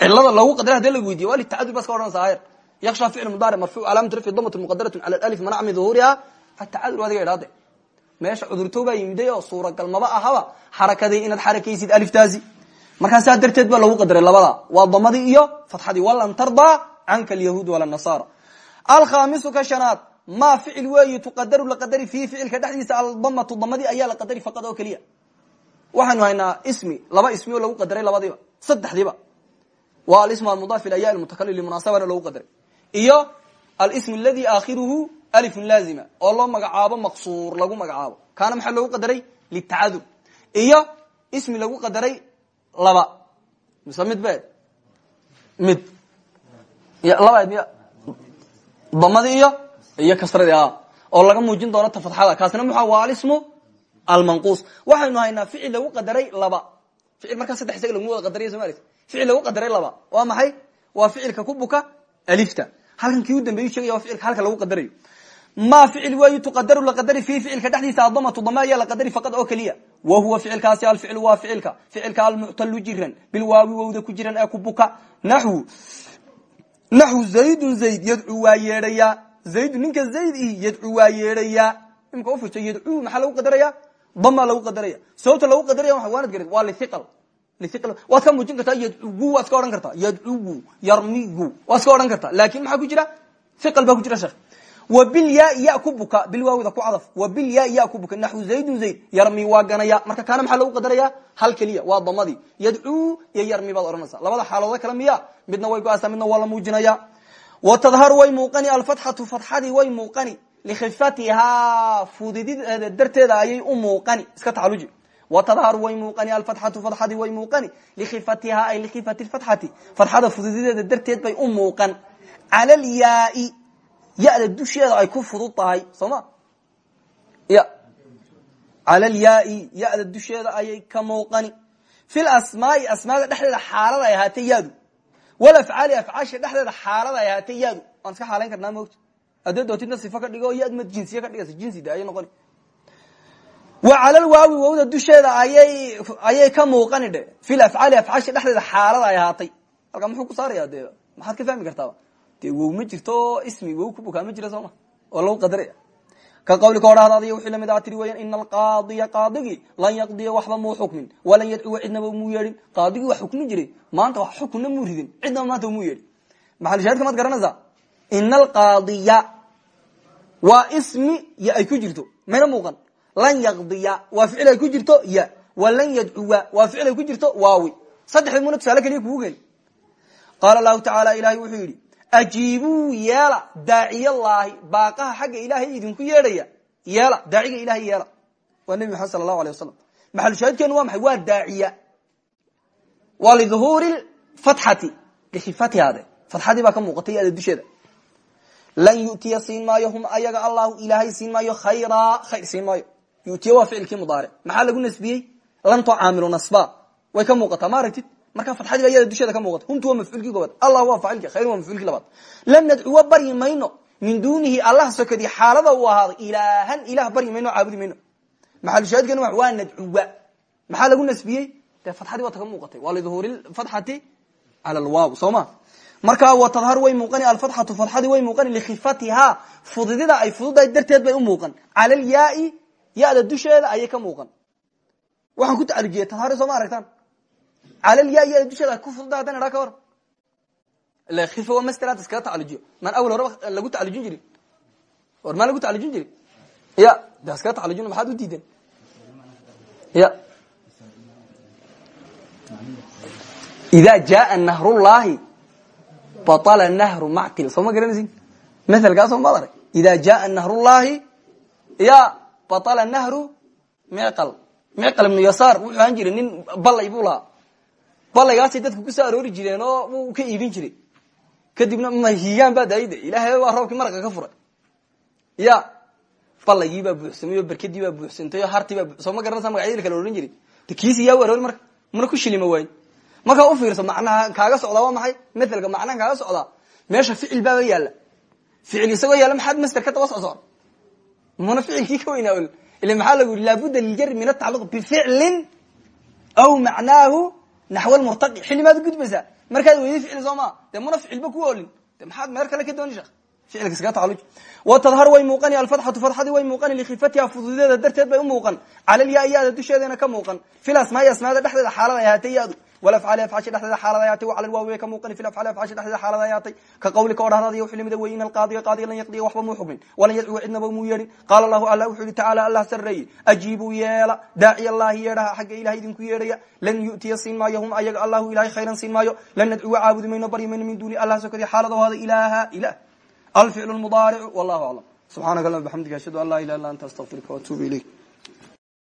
cilada lagu qadara haddii lagu weydiye waa litacadur bas ka odhanaysa ayr yaksha ficl mudaaric marfuuc calaamatu rafci damatu muqadaratun cala alif manac min duhuuriha atacadur adiga idhaade meesha cudurto baa yimiday oo suuragal maba ahaba xarakadii inaad xarakaysid aliftaasi. Markaa saa darteed baa lagu qadaray labada waa damadii iyo fatxadii walan tardaa canka alyahuud wala nasaara alkhamisu ka shanaad ma ficil weeyi tuqadaru la qadari fiihi ficilka dhexdiisa aldamatu damadii ayaa la qadari faqad oo keliya waxaanu haynaa ismi laba ismi oo lagu qadaray labadiiba saddexdiiba. Waa alism almudaaf ila ya mutakalim limunaasabana lagu qadaray. Iyo alism aladi aakhiruhu alifun laazima oo loo magacaabo maqsuur lagu magacaabo. Kaana maxaa loogu qadaray? Litacadur iyo ismi lagu qadaray laba. Mise mid be mid. Laba miy damadii iyo iyo kasradii a oo laga muujin doono ta fatxada kaasna muxa waa alismu almanquus. Waxaynu haynaa ficil lagu qadaray laba. Ficil markaa saddex isaga laguma wada qadariya maaragti ficil lagu qadaray laba. Waa maxay? Waa ficilka ku buka alifta. Halkan kii u dambeyu sheegaya waa ficilka halka lagu qadarayo. Ma ficil weeyi tuqadaru la qadari fiihi ficilka dhexdiisa adamatu dama ayaa la qadari faqad oo keliya. Wa huwa ficilkaasi alficlu waa ficilka. Ficilka almuctalu jiran bilwaawi wowda ku jiran ee ku buka. Naxwu. Naxwu zaydun zayd yadcuu waa yeedhayaa zaydu ninka zayd ihi yadcuu waa yeedhayaa imika ufirto yadcuu maxaa lagu qadaraya damaa lagu qadaraya. Sababta lagu qadaraya waa waanad garid waa liiqal liiqal waad ka muujin kartaa yadcugu waad iska odhan kartaa. Yadcugu yarmigu. Waad iska odhan kartaa. Laakin maxaa ku jira? Iqal baa ku jira sheekh. Wa bilyaa ya ku buka. Bilwaawida ku cadaf. Wa bilyaa ya ku buka. Naxwu zaydun zayd. Yarmi waa ganaya. Marka kaana maxaa lagu qadaraya? Hal keliya. Waa damadii yadcuu iyo yarmi baad odhanaysa labada xaaloodo kale miya midna way go'aasa midna waa la muujinaya. Wa tadharu way muuqani. Alfatxatu fatxadii way muuqani likhifatihaa fudidideeda darteeda ayay u muuqani iska tacaluji wa tadharu way muuqani alfatxatu fatxadii way muuqani likhifatihaa ay likhifati lfatxati fatxada fudidideeda darteed bay u muuqan cala alyaai ya-da dusheeda ay ku fudud tahay soo ma ya cala alyaai ya-da dusheeda ayay ka muuqani fi lasmaai asmaada dhexdeeda xaalad ay ahaatay yaadu walafcaali afcaasha dhexdeeda xaalad ay ahaatay yaadu haddee dootidna sifo ka dhigo yad ma jinsiye ka dhigaysa jinsi de ayay wa cala lwaawi wowda dusheeda ayay ayay ka muuqani dhe fi lafcaali afcaasha dhexdeeda xaalad ay ahaatay halkaa muxuu ku saaraya dee maxaad ka fahmi kartaaba dee wow ma jirto ismi wow ku bukaa ma jira sooma oo lagu qadaraya ka qawlika odhahdaadiy wixii la mid a tiri weyan ina alqaadiya qaadigii lan yaqdiya waxba muu xukmin walan yadcuwa cidnaba muu yeedhin qaadigii wax xukmi jiray maanta wax xukunna muu ridin cidnaba maanta muu yeedhin maxalshahidka maad garanaysaa ina alqaadiya waa ismi ya ay ku jirto. Mayna muuqan. Lan yaqdiya waa ficil ay ku jirto ya. Walan yadcuwa waa ficil ay ku jirto waawi. Saddexdii muna tusaale keliya kugu geli. Qaala lahu tacaala ilahay wuxuu yidhi ajiibuu yeela daaciyallaahi baaqaha xagga ilaahay idinku yeedhaya. Yeela daaciga ilahay yeela. Waa nebi maxamed sala allahu alay wasalam maxalushaahidkeenu waa maxay? Waa daaciya. Waa liduhuuri fatxati likhifatihaade fatxadii baa ka muuqatay ada dusheeda lan yu'tiya siin maayo hum ayaga allahu ilaahay siin maayo khayraa khayr siin maayo yu'tiya waa ficilkii mudaaric maxaa lagu nasbiyey? Lantoo caamilu nasba. Way ka muuqataa ma aragtid? Marka fatxadii ba iyada dusheeda ka muuqata. Humtu waa mafcuulkii koobaad allah waa faacilki khayr waa mafcuulkii labaad. Lam nadcuwa baryi mayno. Min dunihi allah sokadii xaalada uu ahaaday ilaahan ilah baryi mayno caabudi mayno. Maxalushaahidkan waa nadcuwa maxaa lagu nasbiyey? Dee fatxadii waa taga muuqatay. Waa liduhuuri fatxati cala alwaaw soo ma markaa watadhar way muuqani alfatxatu fatxadii way muuqani likhifatihaa fududida ay fududahay darteed bay u muuqan. Cala alyaai ya-da dusheeda ayay ka muuqan. Waxaan ku tacalujiye tadhari soo ma aragtaan? Cala alyaai ya-da dusheeda ku fududahay hadan idhaa ka war ila khifa waa masteraad iskaga tacalujiyo maan awel horeba lagu tacalujin jirin. War maan lagu tacalujin jirin? Ya de iskaga tacalujin maxaad u diideen? Ya. Ida jaa nahrullahi baطla nahru mactil soo ma garanaysin? Maalkaasoo maad arag ida jaa nahrullahi ya baطla nahru miqal. Miqal ibnu yasaar wuxuu ahaan jiray nin balay buu lahaa. Balaygaasay dadka ku soo aroori jireen oo wuu ka iibin jiray. Kadibna mahigaan baa daayida ilahay waa roobkii maraqa ka furay. Ya balaygii baa buuxsamay oo berkadii baa buuxsantay oo hartii baa soo ma garanaysa magacyadii kala ohan jiray. Kiisi yaa u aroori marka. Mana ku shilima waayin markaa ufiirso macnaha kaaga socdaa waa maxay? Maalka macnaha kaaga socdaa meesha ficil baaba yaalla ficil isagoo yaalla maxaad master ka daba socsoon mana ficilkii ka weynaa ol ila maxaa lagu yiri laabuda liljari min atacaluq bificlin aw macnaahu naxw lmurtaqi xilimaad gudbaysaa. Markaad weyday ficil soo maa dee mana ficilba ku olin de maxaad meer kale ka dooni watadhar way muuqani alfatxatu fatxadii way muuqani likhifatiha fududeeda darteed bay u muuqan. Cala lyaa yaada dusheedana ka muuqan. Fil asmaai asmaada dhexdeeda xaalad ay ahaatay yaadu walafcaali afcaasha dhexdeeda xaalad ay ahaatay wacala lwaawi way ka muuqani fil afcaali afcaasha dhexdeeda xaalad ay ahaatay ka qawlika odhahdaadiy wuxuu lamida wey in alqaadiya qaadiga lan yaqdiya waxba muu xukmin walan yadcuwa cidnaba muu yeedhin qaala allahu allah wuxuu yihi tacaala allah sarreeye ajiibuu yeela daaciy allahi yeedhaha xagga ilahay idinku yeedhaya. Lan yu'tiya siin maayo hum ayaga allahu ilahay khayran siin maayo. Lan nadcuwa caabudi mayno baryi mayno min alficlu mudaaricu wallahu aclam subxaanaka allahuma bxamdika ashhadu an laa ilaha illa anta astaqfiruka waatuubu ilayk